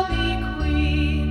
I'll be queen.